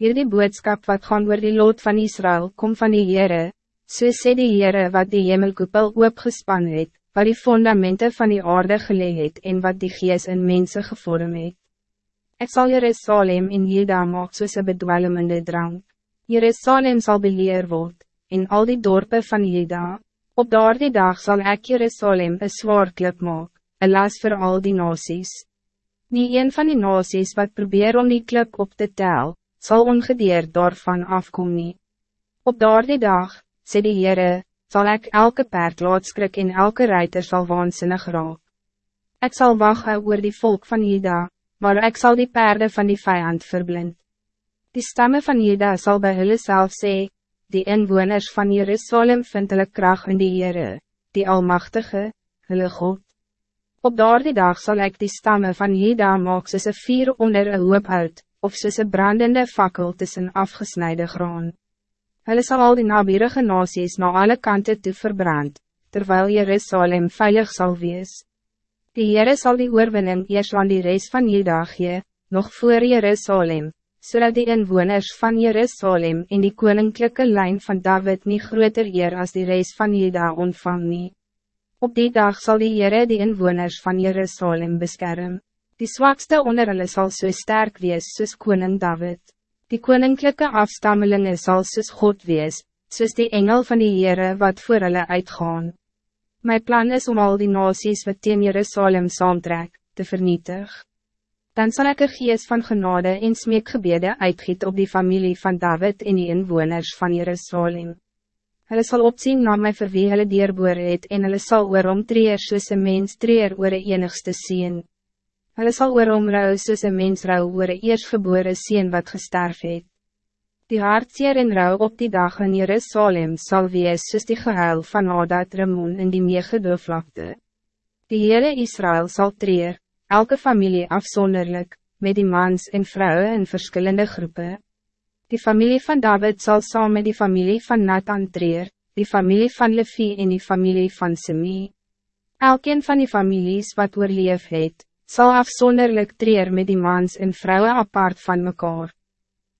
Hierdie boodskap wat gaan oor die lot van Israël, kom van die Heere, so sê die Heere wat die hemelkoepel oopgespan het, wat die fundamenten van die aarde geleg het en wat die gees in mensen gevorm het. Ek sal Jerusalem in Juda maak soos een bedwelmende drank. Jerusalem zal beleer word, en al die dorpen van Juda. Op daardie dag zal ek Jerusalem een zwaar klip maak, een las voor al die nasies. Nie een van die nasies wat probeer om die klip op te tel, zal ongedeerd daarvan afkom nie. Op daardie dag, sê die Heere, zal ik elke paard laat skrik en elke ruiter zal waanzinnig raak. Ik zal wachten oor die volk van Juda, maar ik zal die paarden van die vijand verblind. Die stammen van Juda zal bij hulle self sê, die inwoners van Jerusalem vind hulle kracht in die Heere, die Almachtige, hulle God. Op daardie dag zal ik die stammen van Juda maak soos een vier onder een hoop uit, of soos een brandende fakkel tussen afgesneden graan. Hulle sal al die nabierige nasies na alle kanten toe verbrand, terwijl Jerusalem veilig zal wees. Die Heere sal die oorwinning eers aan die reis van Juda gee, nog voor Jerusalem, zodat die inwoners van Jerusalem in die koninklijke lijn van David niet groter eer als die reis van Juda ontvang nie. Op die dag zal die Heere die inwoners van Jerusalem beschermen. Die zwakste onder hulle sal so sterk wees soos koning David. Die koninklijke afstammelingen zal soos God wees, soos die engel van die Heere wat voor hulle uitgaan. Mijn plan is om al die nasies wat teen Jerusalem saamtrek, te vernietig. Dan zal ik een geest van genade en smeekgebede uitgiet op die familie van David en die inwoners van Jerusalem. Hulle sal opzien na my vir wie hulle dierboer het en hulle sal oorom treer soos een mens treer oor een enigste sien. Hulle sal oor omrouw soos een mens rouw oor een eersgebore sien wat gesterf het. Die hartseer en rouw op die dag in Jerusalem zal wees soos die gehuil van Adat Ramon in die meegedooflakte. Die hele Israël zal treer, elke familie afzonderlijk, met die mans en vrouwen in verschillende groepen. Die familie van David zal samen met die familie van Nathan treer, die familie van Levi en die familie van Semi. Elkeen van die families wat oorleef het, zal afzonderlijk treer met die mans en vrouwen apart van mekaar.